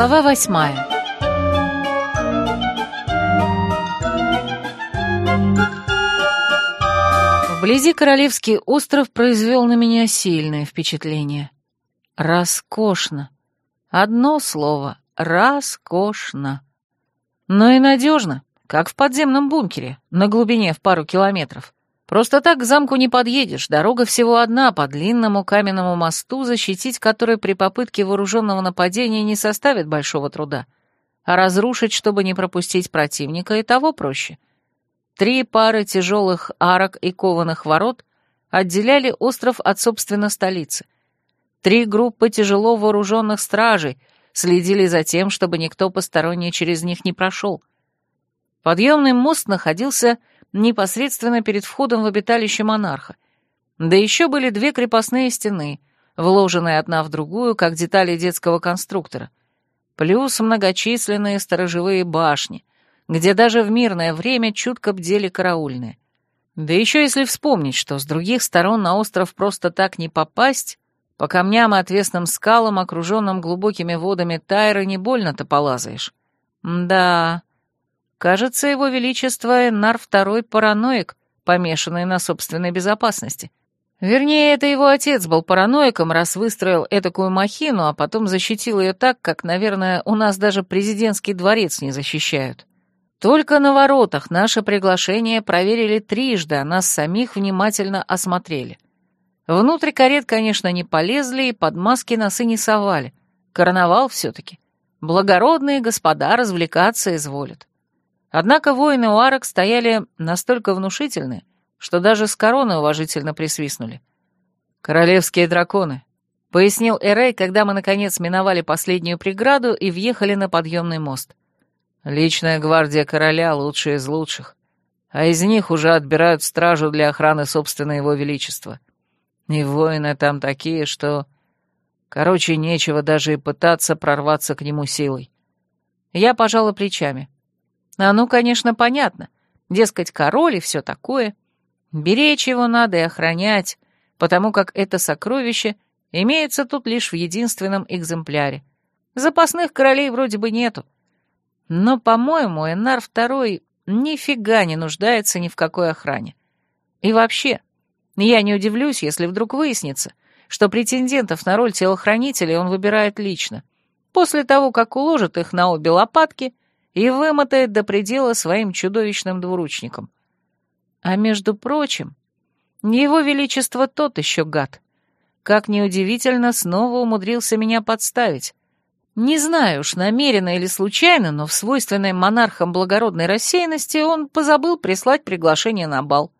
Глава восьмая Вблизи Королевский остров произвел на меня сильное впечатление. Роскошно. Одно слово — роскошно. Но и надежно, как в подземном бункере, на глубине в пару километров. Просто так к замку не подъедешь, дорога всего одна по длинному каменному мосту, защитить который при попытке вооруженного нападения не составит большого труда. А разрушить, чтобы не пропустить противника, и того проще. Три пары тяжелых арок и кованых ворот отделяли остров от, собственно, столицы. Три группы тяжело вооруженных стражей следили за тем, чтобы никто посторонний через них не прошел. Подъемный мост находился непосредственно перед входом в обиталище монарха. Да еще были две крепостные стены, вложенные одна в другую, как детали детского конструктора. Плюс многочисленные сторожевые башни, где даже в мирное время чутко бдели караульные. Да еще если вспомнить, что с других сторон на остров просто так не попасть, по камням и отвесным скалам, окруженным глубокими водами Тайры, не больно-то полазаешь. Да, Кажется, его величество Энар II параноик, помешанный на собственной безопасности. Вернее, это его отец был параноиком, раз выстроил этакую махину, а потом защитил ее так, как, наверное, у нас даже президентский дворец не защищают. Только на воротах наше приглашение проверили трижды, а нас самих внимательно осмотрели. Внутрь карет, конечно, не полезли и под маски носы не совали. Карнавал все-таки. Благородные господа развлекаться изволят. Однако воины Уарок стояли настолько внушительны, что даже с короны уважительно присвистнули. «Королевские драконы», — пояснил Эрей, когда мы, наконец, миновали последнюю преграду и въехали на подъемный мост. «Личная гвардия короля лучшая из лучших, а из них уже отбирают стражу для охраны собственного его величества. И воины там такие, что... Короче, нечего даже и пытаться прорваться к нему силой». Я пожала плечами. А ну, конечно, понятно. Дескать, король и все такое. Беречь его надо и охранять, потому как это сокровище имеется тут лишь в единственном экземпляре. Запасных королей вроде бы нету. Но, по-моему, Энар II нифига не нуждается ни в какой охране. И вообще, я не удивлюсь, если вдруг выяснится, что претендентов на роль телохранителя он выбирает лично, после того, как уложит их на обе лопатки и вымотает до предела своим чудовищным двуручником. А между прочим, его величество тот еще гад. Как неудивительно, снова умудрился меня подставить. Не знаю уж, намеренно или случайно, но в свойственной монархам благородной рассеянности он позабыл прислать приглашение на бал.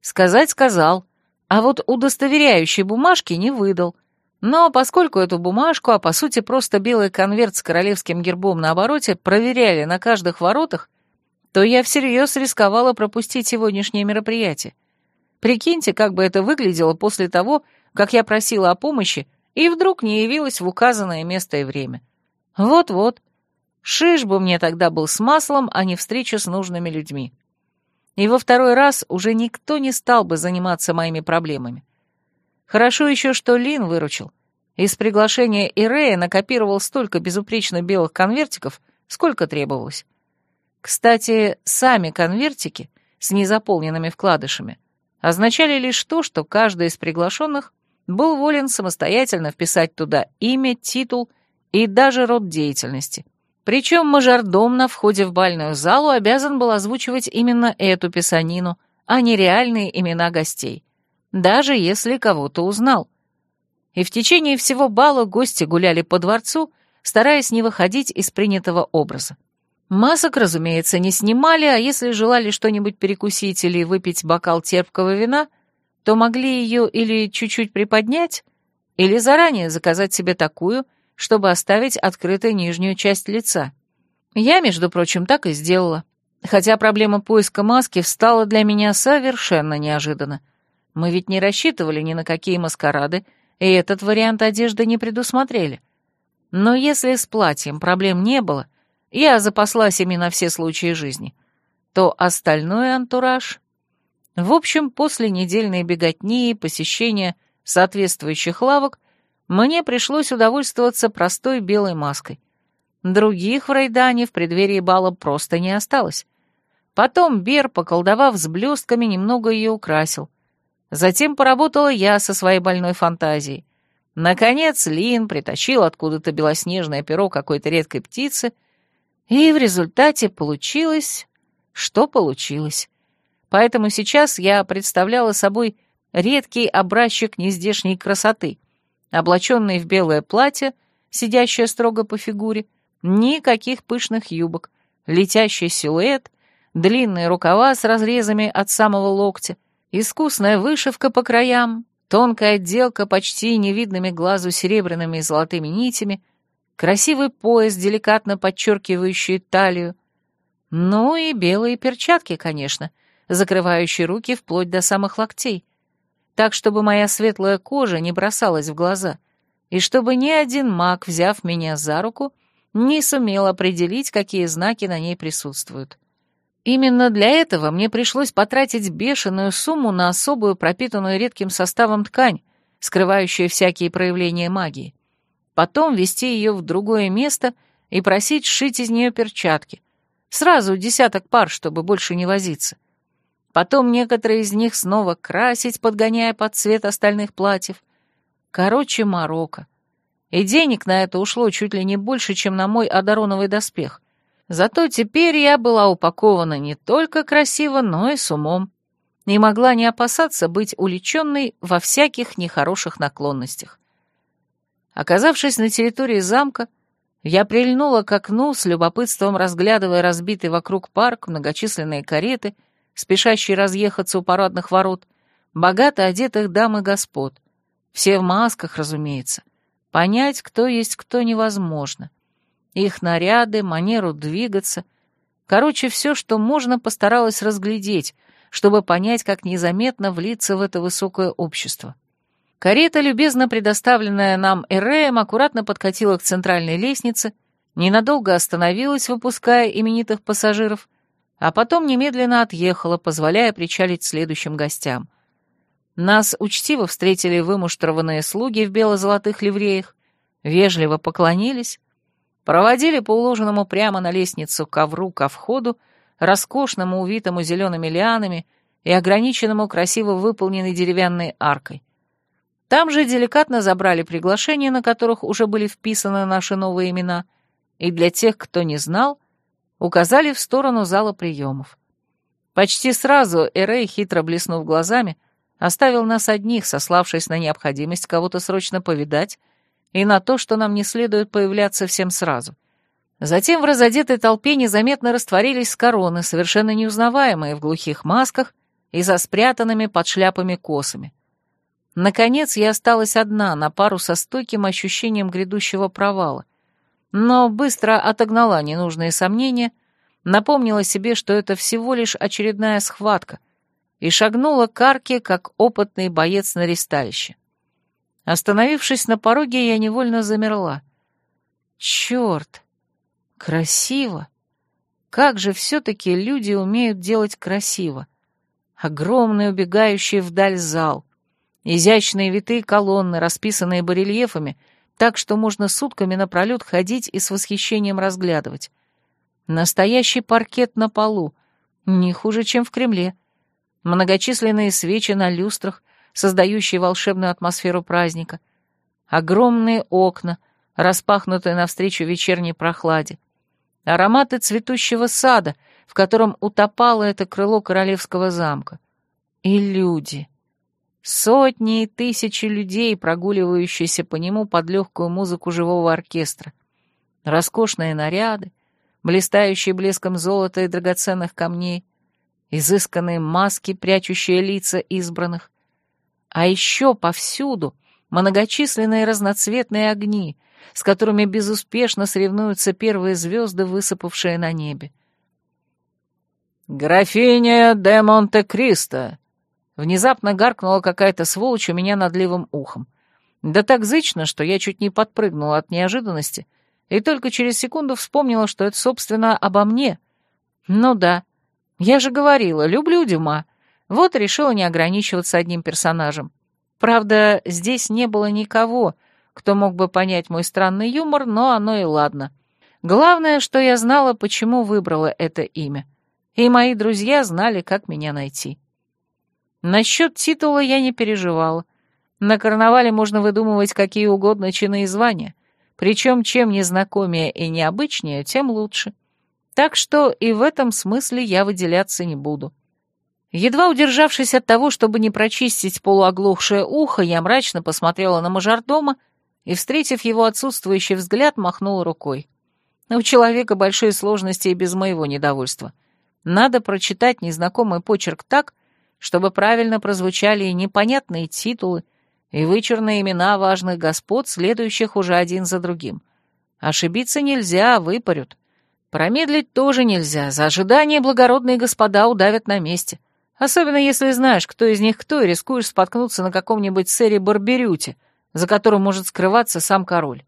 Сказать сказал, а вот удостоверяющей бумажки не выдал — но поскольку эту бумажку, а по сути просто белый конверт с королевским гербом на обороте, проверяли на каждых воротах, то я всерьез рисковала пропустить сегодняшнее мероприятие. Прикиньте, как бы это выглядело после того, как я просила о помощи и вдруг не явилась в указанное место и время. Вот-вот. Шиш бы мне тогда был с маслом, а не встреча с нужными людьми. И во второй раз уже никто не стал бы заниматься моими проблемами. Хорошо еще, что Лин выручил. Из приглашения Ирея накопировал столько безупречно белых конвертиков, сколько требовалось. Кстати, сами конвертики с незаполненными вкладышами означали лишь то, что каждый из приглашенных был волен самостоятельно вписать туда имя, титул и даже род деятельности. Причем мажордом на входе в бальную залу обязан был озвучивать именно эту писанину, а не реальные имена гостей даже если кого-то узнал. И в течение всего бала гости гуляли по дворцу, стараясь не выходить из принятого образа. Масок, разумеется, не снимали, а если желали что-нибудь перекусить или выпить бокал терпкого вина, то могли ее или чуть-чуть приподнять, или заранее заказать себе такую, чтобы оставить открытой нижнюю часть лица. Я, между прочим, так и сделала, хотя проблема поиска маски встала для меня совершенно неожиданно. Мы ведь не рассчитывали ни на какие маскарады, и этот вариант одежды не предусмотрели. Но если с платьем проблем не было, я запаслась ими на все случаи жизни, то остальной антураж... В общем, после недельной беготни и посещения соответствующих лавок мне пришлось удовольствоваться простой белой маской. Других в Рейдане в преддверии бала просто не осталось. Потом Бер, поколдовав с блестками, немного ее украсил. Затем поработала я со своей больной фантазией. Наконец Лин притащил откуда-то белоснежное перо какой-то редкой птицы, и в результате получилось, что получилось. Поэтому сейчас я представляла собой редкий образчик нездешней красоты, облаченный в белое платье, сидящее строго по фигуре, никаких пышных юбок, летящий силуэт, длинные рукава с разрезами от самого локтя, искусная вышивка по краям, тонкая отделка почти невидными глазу серебряными и золотыми нитями, красивый пояс, деликатно подчеркивающий талию, ну и белые перчатки, конечно, закрывающие руки вплоть до самых локтей, так, чтобы моя светлая кожа не бросалась в глаза, и чтобы ни один маг, взяв меня за руку, не сумел определить, какие знаки на ней присутствуют. Именно для этого мне пришлось потратить бешеную сумму на особую пропитанную редким составом ткань, скрывающую всякие проявления магии. Потом вести ее в другое место и просить сшить из нее перчатки. Сразу десяток пар, чтобы больше не возиться. Потом некоторые из них снова красить, подгоняя под цвет остальных платьев. Короче, Марокко. И денег на это ушло чуть ли не больше, чем на мой одароновый доспех. Зато теперь я была упакована не только красиво, но и с умом. И могла не опасаться быть уличенной во всяких нехороших наклонностях. Оказавшись на территории замка, я прильнула к окну, с любопытством разглядывая разбитый вокруг парк, многочисленные кареты, спешащие разъехаться у парадных ворот, богато одетых дам и господ. Все в масках, разумеется. Понять, кто есть кто, невозможно. Их наряды, манеру двигаться. Короче, все, что можно, постаралась разглядеть, чтобы понять, как незаметно влиться в это высокое общество. Карета, любезно предоставленная нам Эреем, аккуратно подкатила к центральной лестнице, ненадолго остановилась, выпуская именитых пассажиров, а потом немедленно отъехала, позволяя причалить следующим гостям. Нас учтиво встретили вымуштрованные слуги в бело-золотых ливреях, вежливо поклонились, Проводили по уложенному прямо на лестницу ковру ко входу, роскошному, увитому зелеными лианами и ограниченному красиво выполненной деревянной аркой. Там же деликатно забрали приглашения, на которых уже были вписаны наши новые имена, и для тех, кто не знал, указали в сторону зала приемов. Почти сразу Эрей, хитро блеснув глазами, оставил нас одних, сославшись на необходимость кого-то срочно повидать и на то, что нам не следует появляться всем сразу. Затем в разодетой толпе незаметно растворились короны, совершенно неузнаваемые в глухих масках и за спрятанными под шляпами косами. Наконец я осталась одна, на пару со стойким ощущением грядущего провала, но быстро отогнала ненужные сомнения, напомнила себе, что это всего лишь очередная схватка, и шагнула к арке, как опытный боец на ристалище. Остановившись на пороге, я невольно замерла. Черт! Красиво! Как же все-таки люди умеют делать красиво! Огромный убегающий вдаль зал, изящные витые колонны, расписанные барельефами, так что можно сутками напролет ходить и с восхищением разглядывать. Настоящий паркет на полу, не хуже, чем в Кремле. Многочисленные свечи на люстрах, создающие волшебную атмосферу праздника, огромные окна, распахнутые навстречу вечерней прохладе, ароматы цветущего сада, в котором утопало это крыло королевского замка, и люди. Сотни и тысячи людей, прогуливающиеся по нему под легкую музыку живого оркестра. Роскошные наряды, блистающие блеском золота и драгоценных камней, изысканные маски, прячущие лица избранных, а еще повсюду многочисленные разноцветные огни, с которыми безуспешно соревнуются первые звезды, высыпавшие на небе. «Графиня де Монте-Кристо!» Внезапно гаркнула какая-то сволочь у меня над левым ухом. Да так зычно, что я чуть не подпрыгнула от неожиданности, и только через секунду вспомнила, что это, собственно, обо мне. Ну да, я же говорила, люблю Дюма, вот решила не ограничиваться одним персонажем. Правда, здесь не было никого, кто мог бы понять мой странный юмор, но оно и ладно. Главное, что я знала, почему выбрала это имя. И мои друзья знали, как меня найти. Насчет титула я не переживала. На карнавале можно выдумывать какие угодно чины и звания. Причем чем незнакомее и необычнее, тем лучше. Так что и в этом смысле я выделяться не буду. Едва удержавшись от того, чтобы не прочистить полуоглохшее ухо, я мрачно посмотрела на мажордома и, встретив его отсутствующий взгляд, махнула рукой. У человека большие сложности и без моего недовольства. Надо прочитать незнакомый почерк так, чтобы правильно прозвучали и непонятные титулы, и вычурные имена важных господ, следующих уже один за другим. Ошибиться нельзя, выпарют. Промедлить тоже нельзя, за ожидание благородные господа удавят на месте. Особенно если знаешь, кто из них кто, и рискуешь споткнуться на каком-нибудь сэре Барберюте, за которым может скрываться сам король.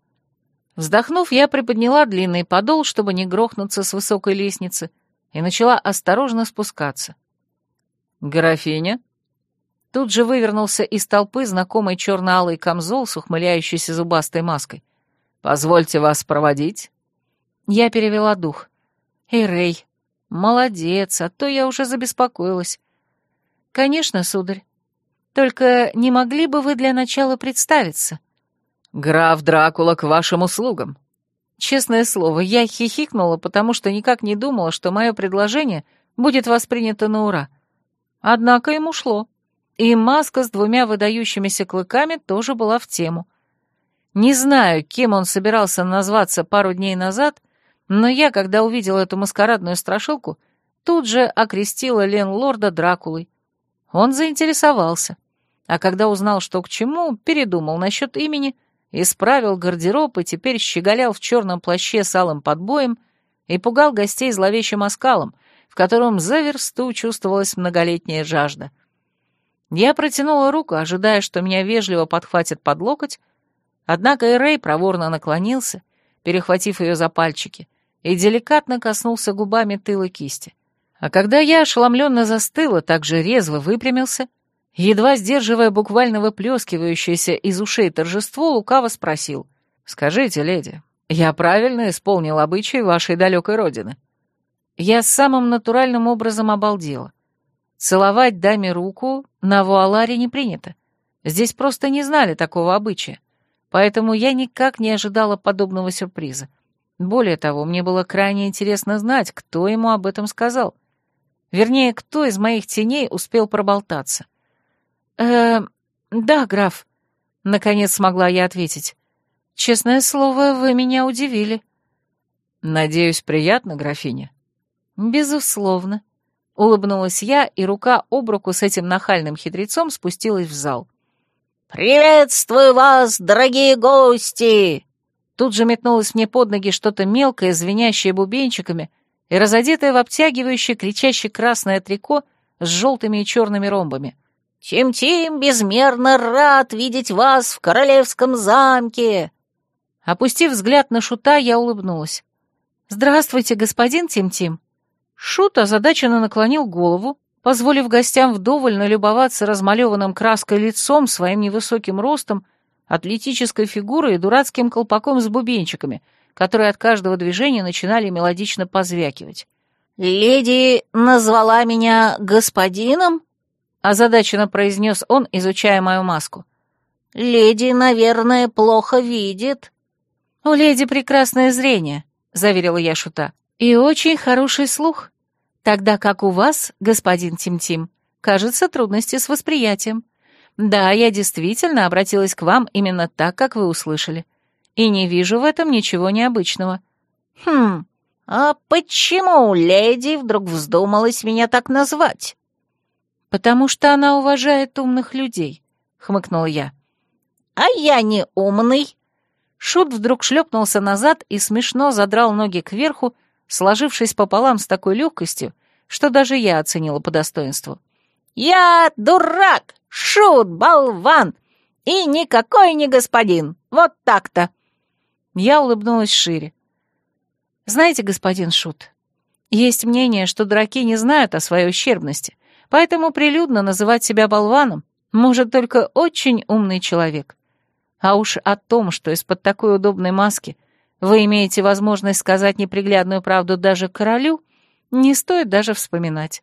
Вздохнув, я приподняла длинный подол, чтобы не грохнуться с высокой лестницы, и начала осторожно спускаться. «Графиня?» Тут же вывернулся из толпы знакомый черно-алый камзол с ухмыляющейся зубастой маской. «Позвольте вас проводить?» Я перевела дух. «Эй, Рэй, молодец, а то я уже забеспокоилась». «Конечно, сударь. Только не могли бы вы для начала представиться?» «Граф Дракула к вашим услугам». Честное слово, я хихикнула, потому что никак не думала, что мое предложение будет воспринято на ура. Однако ему шло. И маска с двумя выдающимися клыками тоже была в тему. Не знаю, кем он собирался назваться пару дней назад, но я, когда увидела эту маскарадную страшилку, тут же окрестила Лен Лорда Дракулой. Он заинтересовался, а когда узнал, что к чему, передумал насчет имени, исправил гардероб и теперь щеголял в черном плаще с алым подбоем и пугал гостей зловещим оскалом, в котором за версту чувствовалась многолетняя жажда. Я протянула руку, ожидая, что меня вежливо подхватят под локоть, однако Эрей проворно наклонился, перехватив ее за пальчики, и деликатно коснулся губами тыла кисти. А когда я ошеломленно застыла, так же резво выпрямился, едва сдерживая буквально выплескивающееся из ушей торжество, лукаво спросил. «Скажите, леди, я правильно исполнил обычаи вашей далекой родины?» Я самым натуральным образом обалдела. Целовать даме руку на Вуаларе не принято. Здесь просто не знали такого обычая. Поэтому я никак не ожидала подобного сюрприза. Более того, мне было крайне интересно знать, кто ему об этом сказал. Вернее, кто из моих теней успел проболтаться. «Э, да, граф», — наконец смогла я ответить. «Честное слово, вы меня удивили». «Надеюсь, приятно, графиня?» «Безусловно», — улыбнулась я, и рука об руку с этим нахальным хитрецом спустилась в зал. «Приветствую вас, дорогие гости!» Тут же метнулось мне под ноги что-то мелкое, звенящее бубенчиками, и разодетое в обтягивающее, кричащее красное трико с желтыми и черными ромбами. «Тим-Тим безмерно рад видеть вас в королевском замке!» Опустив взгляд на Шута, я улыбнулась. «Здравствуйте, господин Тим-Тим!» Шут озадаченно наклонил голову, позволив гостям вдоволь налюбоваться размалеванным краской лицом, своим невысоким ростом, атлетической фигурой и дурацким колпаком с бубенчиками, которые от каждого движения начинали мелодично позвякивать. «Леди назвала меня господином?» — озадаченно произнес он, изучая мою маску. «Леди, наверное, плохо видит». «У леди прекрасное зрение», — заверила я Шута, — «и очень хороший слух. Тогда как у вас, господин Тим-Тим, кажется, трудности с восприятием. Да, я действительно обратилась к вам именно так, как вы услышали. И не вижу в этом ничего необычного. Хм, а почему леди вдруг вздумалась меня так назвать? Потому что она уважает умных людей, хмыкнул я. А я не умный. Шут вдруг шлепнулся назад и смешно задрал ноги кверху, сложившись пополам с такой легкостью, что даже я оценила по достоинству. «Я дурак, шут, болван, и никакой не господин, вот так-то!» Я улыбнулась шире. «Знаете, господин Шут, есть мнение, что дураки не знают о своей ущербности, поэтому прилюдно называть себя болваном может только очень умный человек. А уж о том, что из-под такой удобной маски вы имеете возможность сказать неприглядную правду даже королю, не стоит даже вспоминать.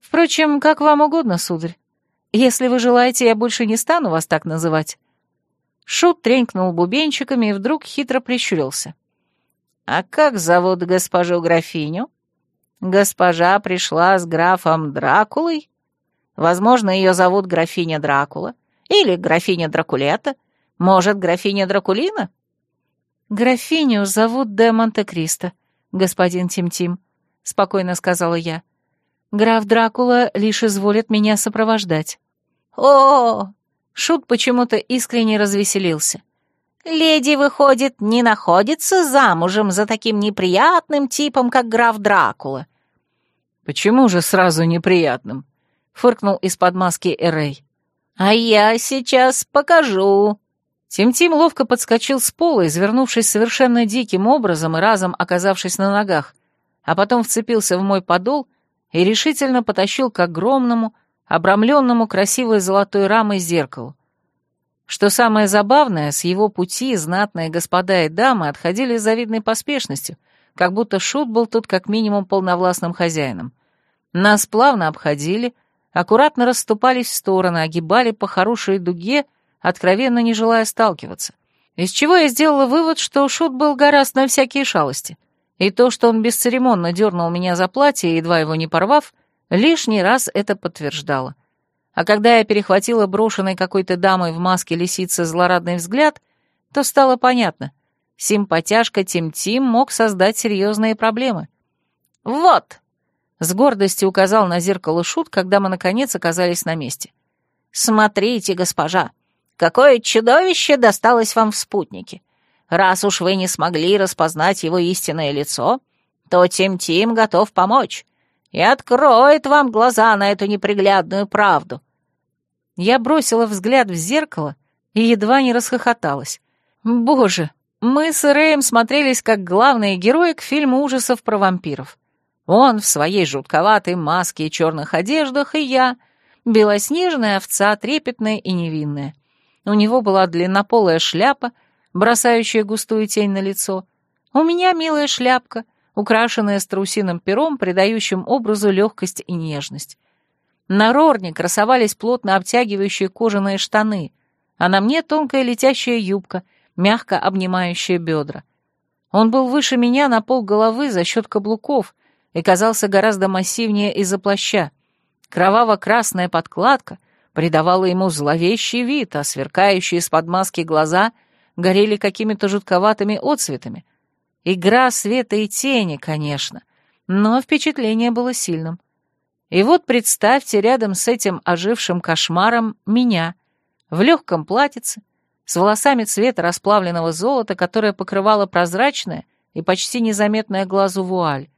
Впрочем, как вам угодно, сударь. Если вы желаете, я больше не стану вас так называть». Шут тренькнул бубенчиками и вдруг хитро прищурился. «А как зовут госпожу графиню?» «Госпожа пришла с графом Дракулой? Возможно, ее зовут графиня Дракула. Или графиня Дракулета. Может, графиня Дракулина?» «Графиню зовут де Монте-Кристо, господин Тим-Тим», — спокойно сказала я. «Граф Дракула лишь изволит меня сопровождать». «О, Шут почему-то искренне развеселился. леди, выходит, не находится замужем за таким неприятным типом, как граф Дракула». «Почему же сразу неприятным?» — фыркнул из-под маски Эрей. «А я сейчас покажу». Тим-Тим ловко подскочил с пола, извернувшись совершенно диким образом и разом оказавшись на ногах, а потом вцепился в мой подол и решительно потащил к огромному, обрамленному красивой золотой рамой зеркалу. Что самое забавное, с его пути знатные господа и дамы отходили с завидной поспешностью, как будто Шут был тут как минимум полновластным хозяином. Нас плавно обходили, аккуратно расступались в стороны, огибали по хорошей дуге, откровенно не желая сталкиваться. Из чего я сделала вывод, что Шут был гораздо на всякие шалости. И то, что он бесцеремонно дернул меня за платье, едва его не порвав, лишний раз это подтверждало. А когда я перехватила брошенный какой-то дамой в маске лисицы злорадный взгляд, то стало понятно. Симпатяшка Тим-Тим мог создать серьезные проблемы. «Вот!» — с гордостью указал на зеркало Шут, когда мы, наконец, оказались на месте. «Смотрите, госпожа, какое чудовище досталось вам в спутнике. Раз уж вы не смогли распознать его истинное лицо, то Тим-Тим готов помочь и откроет вам глаза на эту неприглядную правду». Я бросила взгляд в зеркало и едва не расхохоталась. «Боже, мы с Рэем смотрелись как главные герои к фильму ужасов про вампиров. Он в своей жутковатой маске и черных одеждах, и я — белоснежная овца, трепетная и невинная. У него была длиннополая шляпа, бросающая густую тень на лицо. У меня милая шляпка, украшенная страусиным пером, придающим образу легкость и нежность. На Рорне красовались плотно обтягивающие кожаные штаны, а на мне тонкая летящая юбка, мягко обнимающая бедра. Он был выше меня на пол головы за счет каблуков и казался гораздо массивнее из-за плаща. Кроваво-красная подкладка придавала ему зловещий вид, а сверкающие из-под маски глаза горели какими-то жутковатыми отцветами. Игра света и тени, конечно, но впечатление было сильным. И вот представьте рядом с этим ожившим кошмаром меня, в легком платьице, с волосами цвета расплавленного золота, которое покрывало прозрачная и почти незаметная глазу вуаль,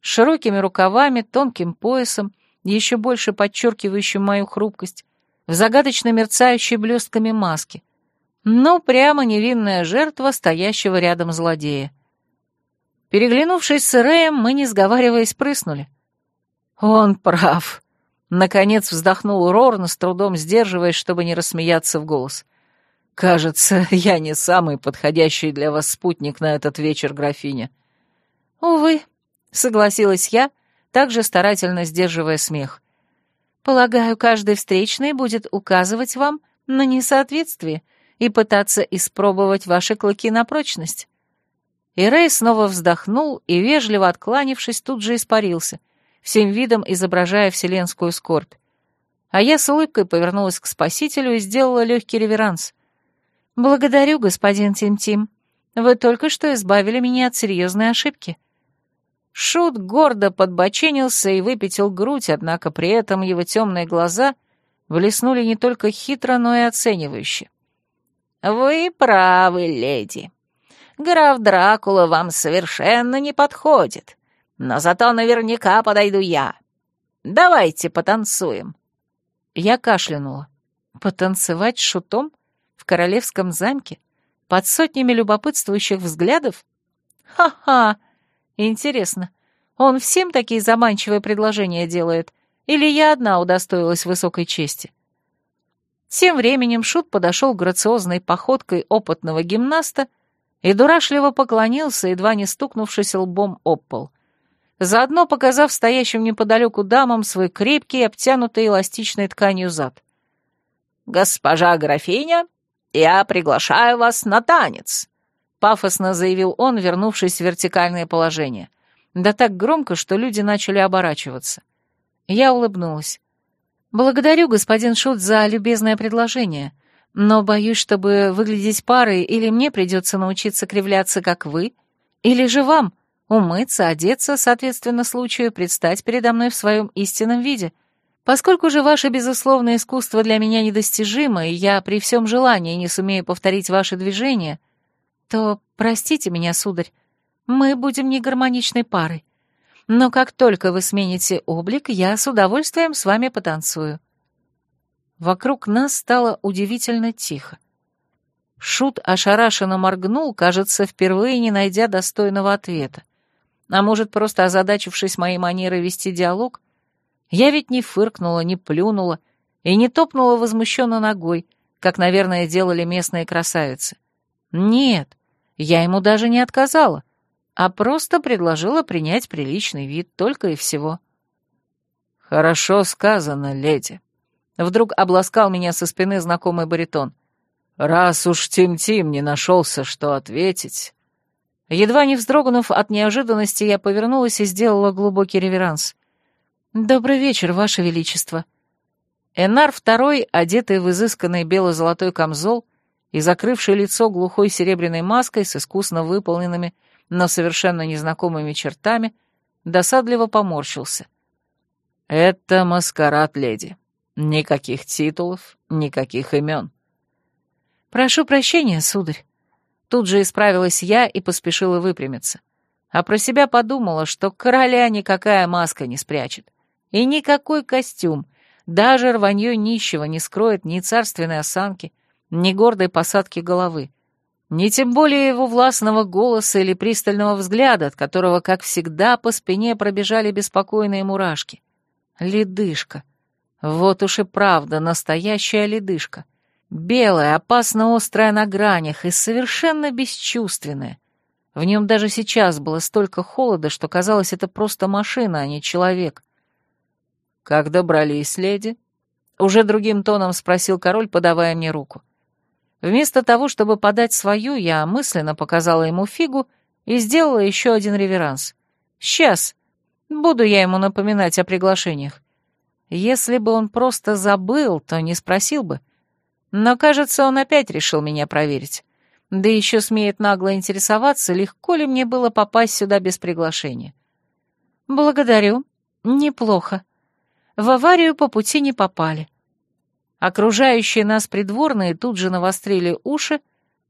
с широкими рукавами, тонким поясом, еще больше подчеркивающим мою хрупкость, в загадочно мерцающей блестками маске. Ну, прямо невинная жертва стоящего рядом злодея. Переглянувшись с Рэем, мы, не сговариваясь, прыснули. «Он прав», — наконец вздохнул Рорн, с трудом сдерживаясь, чтобы не рассмеяться в голос. «Кажется, я не самый подходящий для вас спутник на этот вечер, графиня». «Увы», — согласилась я, также старательно сдерживая смех. «Полагаю, каждый встречный будет указывать вам на несоответствие и пытаться испробовать ваши клыки на прочность». И Рэй снова вздохнул и, вежливо откланившись, тут же испарился, всем видом изображая вселенскую скорбь. А я с улыбкой повернулась к спасителю и сделала легкий реверанс. «Благодарю, господин Тим-Тим. Вы только что избавили меня от серьезной ошибки». Шут гордо подбоченился и выпятил грудь, однако при этом его темные глаза блеснули не только хитро, но и оценивающе. «Вы правы, леди. Граф Дракула вам совершенно не подходит, но зато наверняка подойду я. Давайте потанцуем». Я кашлянула. Потанцевать шутом? В королевском замке? Под сотнями любопытствующих взглядов? Ха-ха! Интересно, он всем такие заманчивые предложения делает? Или я одна удостоилась высокой чести? Тем временем Шут подошел грациозной походкой опытного гимнаста и дурашливо поклонился, едва не стукнувшись лбом об пол, заодно показав стоящим неподалеку дамам свой крепкий, обтянутый эластичной тканью зад. «Госпожа графиня, я приглашаю вас на танец», — пафосно заявил он, вернувшись в вертикальное положение. Да так громко, что люди начали оборачиваться. Я улыбнулась. «Благодарю, господин Шут, за любезное предложение, но боюсь, чтобы выглядеть парой, или мне придется научиться кривляться, как вы, или же вам умыться, одеться, соответственно случаю, предстать передо мной в своем истинном виде. Поскольку же ваше безусловное искусство для меня недостижимо, и я при всем желании не сумею повторить ваши движения, то простите меня, сударь, мы будем негармоничной парой. Но как только вы смените облик, я с удовольствием с вами потанцую». Вокруг нас стало удивительно тихо. Шут ошарашенно моргнул, кажется, впервые не найдя достойного ответа. А может, просто озадачившись моей манерой вести диалог? Я ведь не фыркнула, не плюнула и не топнула возмущенно ногой, как, наверное, делали местные красавицы. Нет, я ему даже не отказала а просто предложила принять приличный вид только и всего. «Хорошо сказано, леди». Вдруг обласкал меня со спины знакомый баритон. «Раз уж Тим-Тим не нашелся, что ответить...» Едва не вздрогнув от неожиданности, я повернулась и сделала глубокий реверанс. «Добрый вечер, Ваше Величество». Энар второй, одетый в изысканный бело-золотой камзол и закрывший лицо глухой серебряной маской с искусно выполненными но совершенно незнакомыми чертами, досадливо поморщился. «Это маскарад, леди. Никаких титулов, никаких имен». «Прошу прощения, сударь». Тут же исправилась я и поспешила выпрямиться. А про себя подумала, что короля никакая маска не спрячет. И никакой костюм, даже рванье нищего не скроет ни царственной осанки, ни гордой посадки головы. Не тем более его властного голоса или пристального взгляда, от которого, как всегда, по спине пробежали беспокойные мурашки. Ледышка. Вот уж и правда, настоящая ледышка. Белая, опасно острая на гранях и совершенно бесчувственная. В нем даже сейчас было столько холода, что казалось, это просто машина, а не человек. «Как добрались, леди?» Уже другим тоном спросил король, подавая мне руку. Вместо того, чтобы подать свою, я мысленно показала ему фигу и сделала еще один реверанс. «Сейчас. Буду я ему напоминать о приглашениях. Если бы он просто забыл, то не спросил бы. Но, кажется, он опять решил меня проверить. Да еще смеет нагло интересоваться, легко ли мне было попасть сюда без приглашения. Благодарю. Неплохо. В аварию по пути не попали. Окружающие нас придворные тут же навострили уши,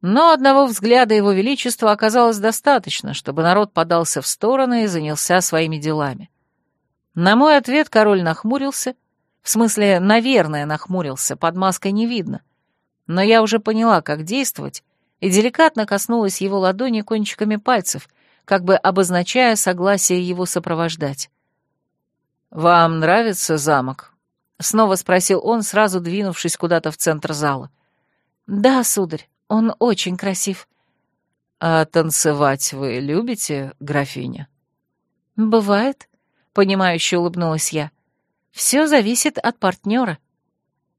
но одного взгляда его величества оказалось достаточно, чтобы народ подался в стороны и занялся своими делами. На мой ответ король нахмурился, в смысле, наверное, нахмурился, под маской не видно, но я уже поняла, как действовать, и деликатно коснулась его ладони кончиками пальцев, как бы обозначая согласие его сопровождать. «Вам нравится замок?» — снова спросил он, сразу двинувшись куда-то в центр зала. «Да, сударь, он очень красив». «А танцевать вы любите, графиня?» «Бывает», — понимающе улыбнулась я. «Все зависит от партнера».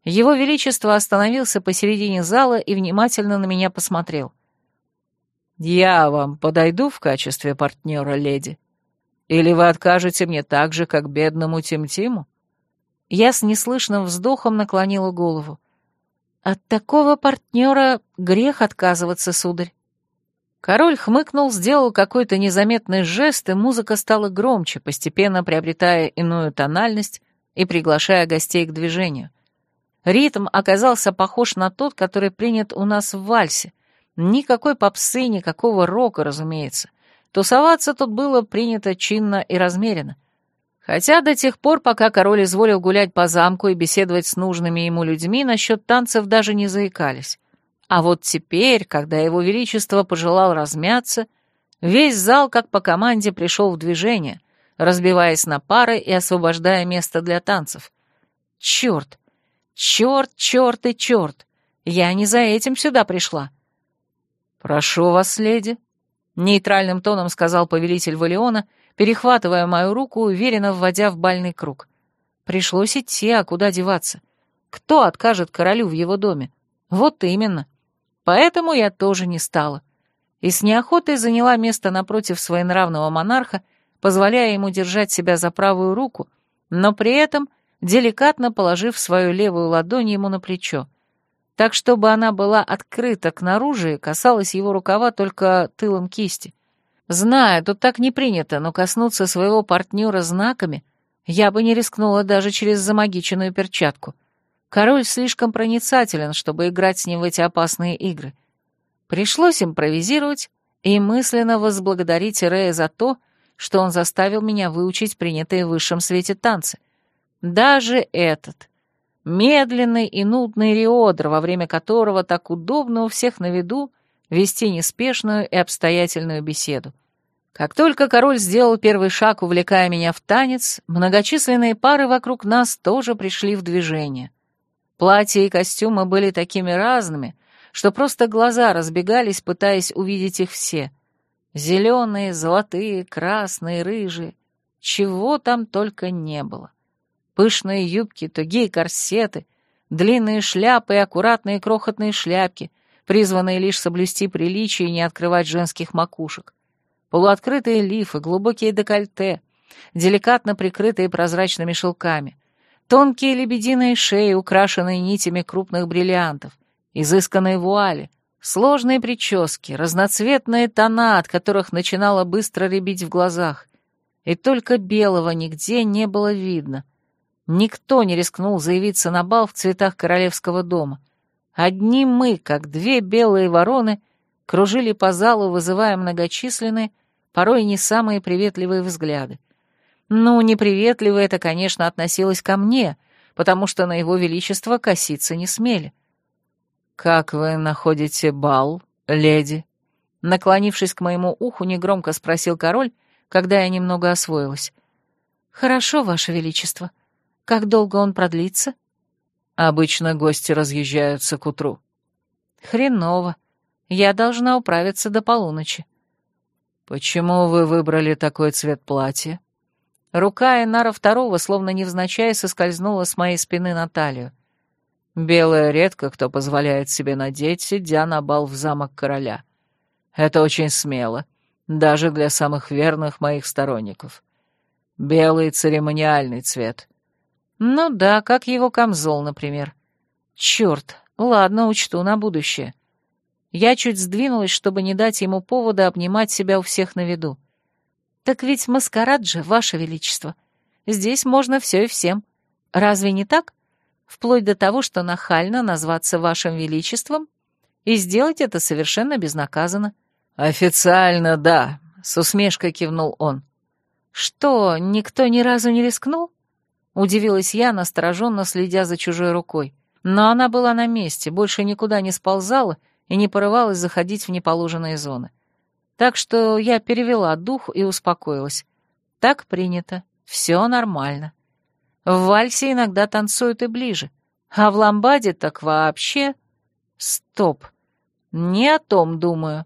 Его Величество остановился посередине зала и внимательно на меня посмотрел. «Я вам подойду в качестве партнера, леди? Или вы откажете мне так же, как бедному Тим-Тиму?» Я с неслышным вздохом наклонила голову. От такого партнера грех отказываться, сударь. Король хмыкнул, сделал какой-то незаметный жест, и музыка стала громче, постепенно приобретая иную тональность и приглашая гостей к движению. Ритм оказался похож на тот, который принят у нас в вальсе. Никакой попсы, никакого рока, разумеется. Тусоваться тут было принято чинно и размеренно — Хотя до тех пор, пока король изволил гулять по замку и беседовать с нужными ему людьми, насчет танцев даже не заикались. А вот теперь, когда его величество пожелал размяться, весь зал, как по команде, пришел в движение, разбиваясь на пары и освобождая место для танцев. Черт! Черт, черт и черт! Я не за этим сюда пришла. «Прошу вас, леди», — нейтральным тоном сказал повелитель Валиона, перехватывая мою руку, уверенно вводя в бальный круг. Пришлось идти, а куда деваться? Кто откажет королю в его доме? Вот именно. Поэтому я тоже не стала. И с неохотой заняла место напротив своенравного монарха, позволяя ему держать себя за правую руку, но при этом деликатно положив свою левую ладонь ему на плечо, так чтобы она была открыта к наружу и касалась его рукава только тылом кисти. Знаю, тут так не принято, но коснуться своего партнера знаками я бы не рискнула даже через замагиченную перчатку. Король слишком проницателен, чтобы играть с ним в эти опасные игры. Пришлось импровизировать и мысленно возблагодарить Рея за то, что он заставил меня выучить принятые в высшем свете танцы. Даже этот, медленный и нудный риодр, во время которого так удобно у всех на виду вести неспешную и обстоятельную беседу. Как только король сделал первый шаг, увлекая меня в танец, многочисленные пары вокруг нас тоже пришли в движение. Платья и костюмы были такими разными, что просто глаза разбегались, пытаясь увидеть их все. Зеленые, золотые, красные, рыжие. Чего там только не было. Пышные юбки, тугие корсеты, длинные шляпы и аккуратные крохотные шляпки, призванные лишь соблюсти приличие и не открывать женских макушек. Полуоткрытые лифы, глубокие декольте, деликатно прикрытые прозрачными шелками, тонкие лебединые шеи, украшенные нитями крупных бриллиантов, изысканные вуали, сложные прически, разноцветные тона, от которых начинало быстро рябить в глазах, и только белого нигде не было видно — Никто не рискнул заявиться на бал в цветах королевского дома. Одни мы, как две белые вороны, кружили по залу, вызывая многочисленные, порой не самые приветливые взгляды. Ну, неприветливо это, конечно, относилось ко мне, потому что на его величество коситься не смели. «Как вы находите бал, леди?» Наклонившись к моему уху, негромко спросил король, когда я немного освоилась. «Хорошо, ваше величество», как долго он продлится? Обычно гости разъезжаются к утру. Хреново. Я должна управиться до полуночи. Почему вы выбрали такой цвет платья? Рука Энара Второго словно невзначай соскользнула с моей спины на талию. Белое редко кто позволяет себе надеть, сидя на бал в замок короля. Это очень смело, даже для самых верных моих сторонников. Белый церемониальный цвет. Ну да, как его камзол, например. Черт, ладно, учту на будущее. Я чуть сдвинулась, чтобы не дать ему повода обнимать себя у всех на виду. Так ведь маскарад же, ваше величество. Здесь можно все и всем. Разве не так? Вплоть до того, что нахально назваться вашим величеством и сделать это совершенно безнаказанно. «Официально, да», — с усмешкой кивнул он. «Что, никто ни разу не рискнул?» Удивилась я, настороженно следя за чужой рукой. Но она была на месте, больше никуда не сползала и не порывалась заходить в неположенные зоны. Так что я перевела дух и успокоилась. Так принято, все нормально. В вальсе иногда танцуют и ближе, а в ламбаде так вообще... Стоп, не о том думаю.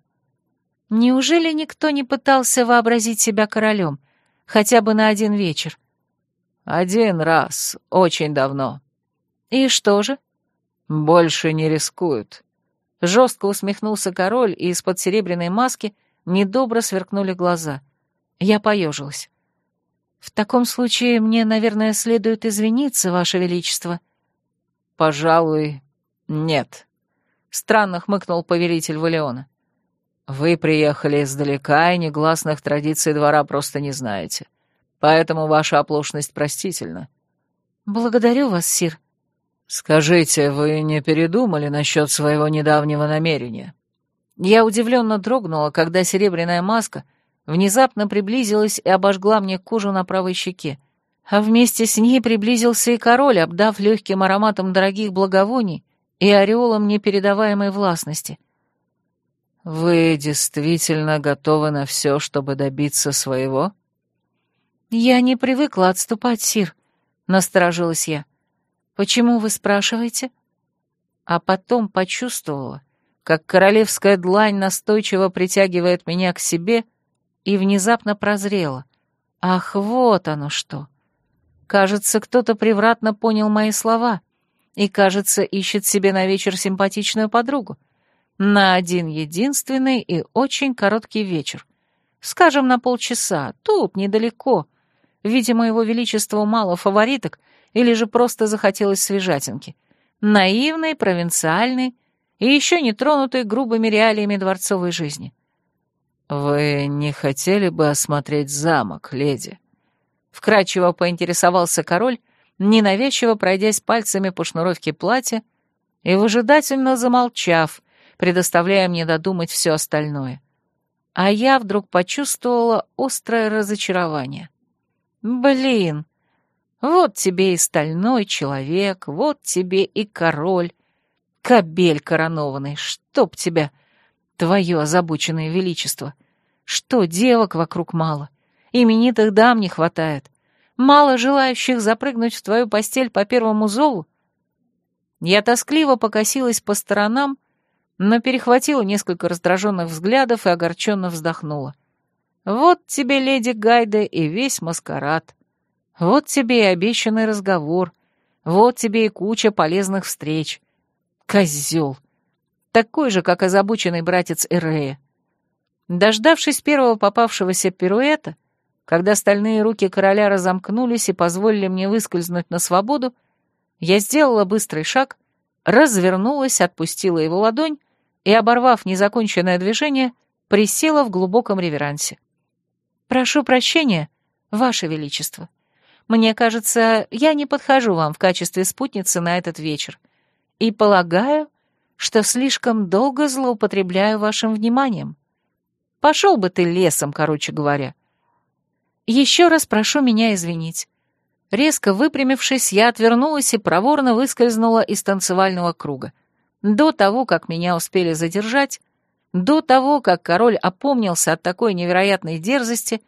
Неужели никто не пытался вообразить себя королем, хотя бы на один вечер? Один раз, очень давно. И что же? Больше не рискуют. Жестко усмехнулся король, и из-под серебряной маски недобро сверкнули глаза. Я поежилась. В таком случае мне, наверное, следует извиниться, Ваше Величество. Пожалуй, нет. Странно хмыкнул повелитель Валиона. Вы приехали издалека и негласных традиций двора просто не знаете. — поэтому ваша оплошность простительна». «Благодарю вас, Сир». «Скажите, вы не передумали насчет своего недавнего намерения?» Я удивленно дрогнула, когда серебряная маска внезапно приблизилась и обожгла мне кожу на правой щеке, а вместе с ней приблизился и король, обдав легким ароматом дорогих благовоний и ореолом непередаваемой властности. «Вы действительно готовы на все, чтобы добиться своего?» «Я не привыкла отступать, Сир», — насторожилась я. «Почему вы спрашиваете?» А потом почувствовала, как королевская длань настойчиво притягивает меня к себе, и внезапно прозрела. Ах, вот оно что! Кажется, кто-то превратно понял мои слова и, кажется, ищет себе на вечер симпатичную подругу. На один единственный и очень короткий вечер. Скажем, на полчаса, тут, недалеко. Видимо, его величеству мало фавориток, или же просто захотелось свежатинки. Наивный, провинциальный и еще не тронутый грубыми реалиями дворцовой жизни. «Вы не хотели бы осмотреть замок, леди?» Вкрадчиво поинтересовался король, ненавязчиво пройдясь пальцами по шнуровке платья и выжидательно замолчав, предоставляя мне додумать все остальное. А я вдруг почувствовала острое разочарование. Блин, вот тебе и стальной человек, вот тебе и король, кобель коронованный, чтоб тебя, твое озабоченное величество. Что, девок вокруг мало, именитых дам не хватает, мало желающих запрыгнуть в твою постель по первому зову? Я тоскливо покосилась по сторонам, но перехватила несколько раздраженных взглядов и огорченно вздохнула. Вот тебе, леди Гайда, и весь маскарад. Вот тебе и обещанный разговор. Вот тебе и куча полезных встреч. Козел. Такой же, как озабоченный братец Эрея. Дождавшись первого попавшегося пируэта, когда стальные руки короля разомкнулись и позволили мне выскользнуть на свободу, я сделала быстрый шаг, развернулась, отпустила его ладонь и, оборвав незаконченное движение, присела в глубоком реверансе. «Прошу прощения, Ваше Величество. Мне кажется, я не подхожу вам в качестве спутницы на этот вечер. И полагаю, что слишком долго злоупотребляю вашим вниманием. Пошел бы ты лесом, короче говоря. Еще раз прошу меня извинить». Резко выпрямившись, я отвернулась и проворно выскользнула из танцевального круга. До того, как меня успели задержать, до того, как король опомнился от такой невероятной дерзости,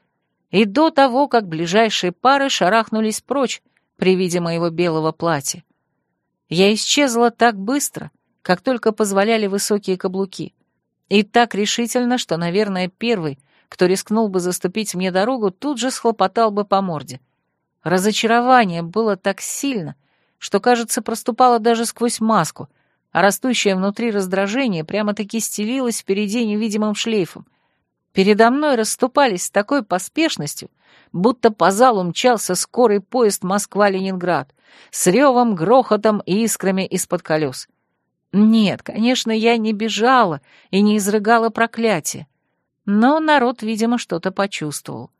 и до того, как ближайшие пары шарахнулись прочь при виде моего белого платья. Я исчезла так быстро, как только позволяли высокие каблуки, и так решительно, что, наверное, первый, кто рискнул бы заступить мне дорогу, тут же схлопотал бы по морде. Разочарование было так сильно, что, кажется, проступало даже сквозь маску — а растущее внутри раздражение прямо-таки стелилось впереди невидимым шлейфом. Передо мной расступались с такой поспешностью, будто по залу мчался скорый поезд Москва-Ленинград с ревом, грохотом и искрами из-под колес. Нет, конечно, я не бежала и не изрыгала проклятие, но народ, видимо, что-то почувствовал.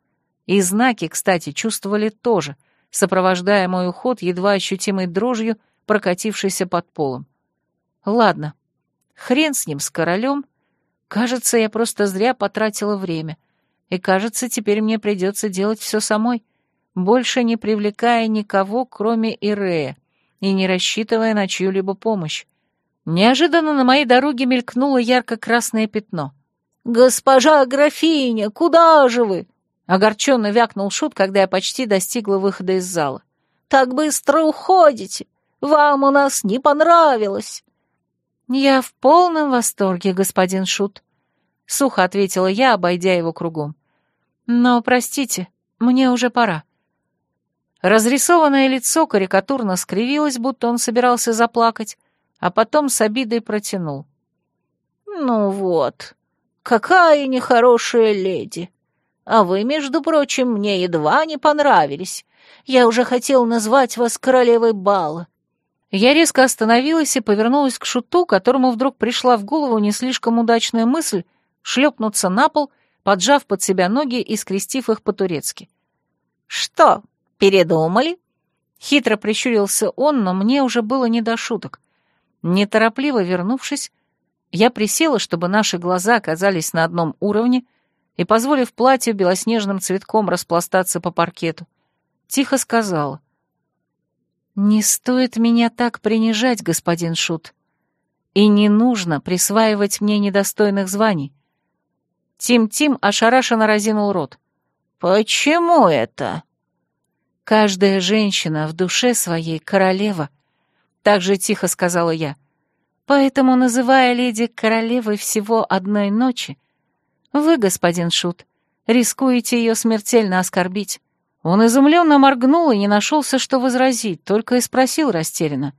И знаки, кстати, чувствовали тоже, сопровождая мой уход едва ощутимой дрожью, прокатившейся под полом. Ладно, хрен с ним, с королем. Кажется, я просто зря потратила время. И кажется, теперь мне придется делать все самой, больше не привлекая никого, кроме Ирея, и не рассчитывая на чью-либо помощь. Неожиданно на моей дороге мелькнуло ярко-красное пятно. «Госпожа графиня, куда же вы?» Огорченно вякнул Шут, когда я почти достигла выхода из зала. «Так быстро уходите! Вам у нас не понравилось!» «Я в полном восторге, господин Шут», — сухо ответила я, обойдя его кругом. «Но, простите, мне уже пора». Разрисованное лицо карикатурно скривилось, будто он собирался заплакать, а потом с обидой протянул. «Ну вот, какая нехорошая леди. А вы, между прочим, мне едва не понравились. Я уже хотел назвать вас королевой бала. Я резко остановилась и повернулась к шуту, которому вдруг пришла в голову не слишком удачная мысль шлепнуться на пол, поджав под себя ноги и скрестив их по-турецки. «Что, передумали?» Хитро прищурился он, но мне уже было не до шуток. Неторопливо вернувшись, я присела, чтобы наши глаза оказались на одном уровне, и, позволив платью белоснежным цветком распластаться по паркету, тихо сказала. «Не стоит меня так принижать, господин Шут. И не нужно присваивать мне недостойных званий». Тим-Тим ошарашенно разинул рот. «Почему это?» «Каждая женщина в душе своей королева», — так же тихо сказала я. Поэтому, называя леди королевой всего одной ночи, вы, господин Шут, рискуете ее смертельно оскорбить. Он изумленно моргнул и не нашелся, что возразить, только и спросил растерянно.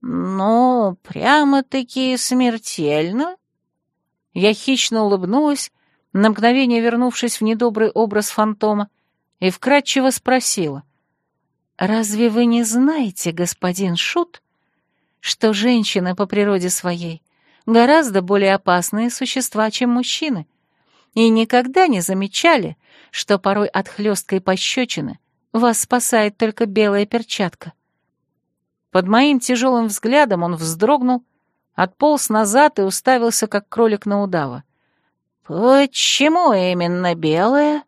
«Ну, прямо-таки смертельно?» Я хищно улыбнулась, на мгновение вернувшись в недобрый образ фантома, и вкратчиво спросила. «Разве вы не знаете, господин Шут, что женщины по природе своей гораздо более опасные существа, чем мужчины, и никогда не замечали, что порой от хлесткой пощечины вас спасает только белая перчатка?» Под моим тяжелым взглядом он вздрогнул, отполз назад и уставился, как кролик на удава. «Почему именно белая?»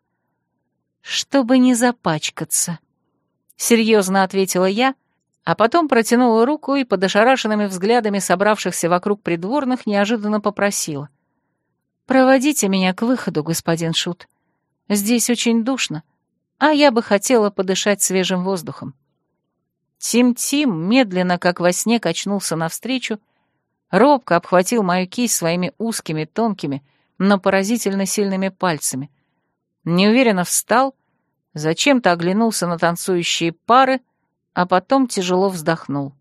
«Чтобы не запачкаться», — серьезно ответила я, а потом протянула руку и под ошарашенными взглядами собравшихся вокруг придворных неожиданно попросила. «Проводите меня к выходу, господин Шут. Здесь очень душно, а я бы хотела подышать свежим воздухом». Тим-Тим медленно, как во сне, качнулся навстречу, робко обхватил мою кисть своими узкими, тонкими, но поразительно сильными пальцами. Неуверенно встал, зачем-то оглянулся на танцующие пары, а потом тяжело вздохнул.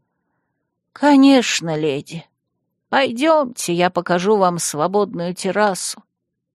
«Конечно, леди. Пойдемте, я покажу вам свободную террасу.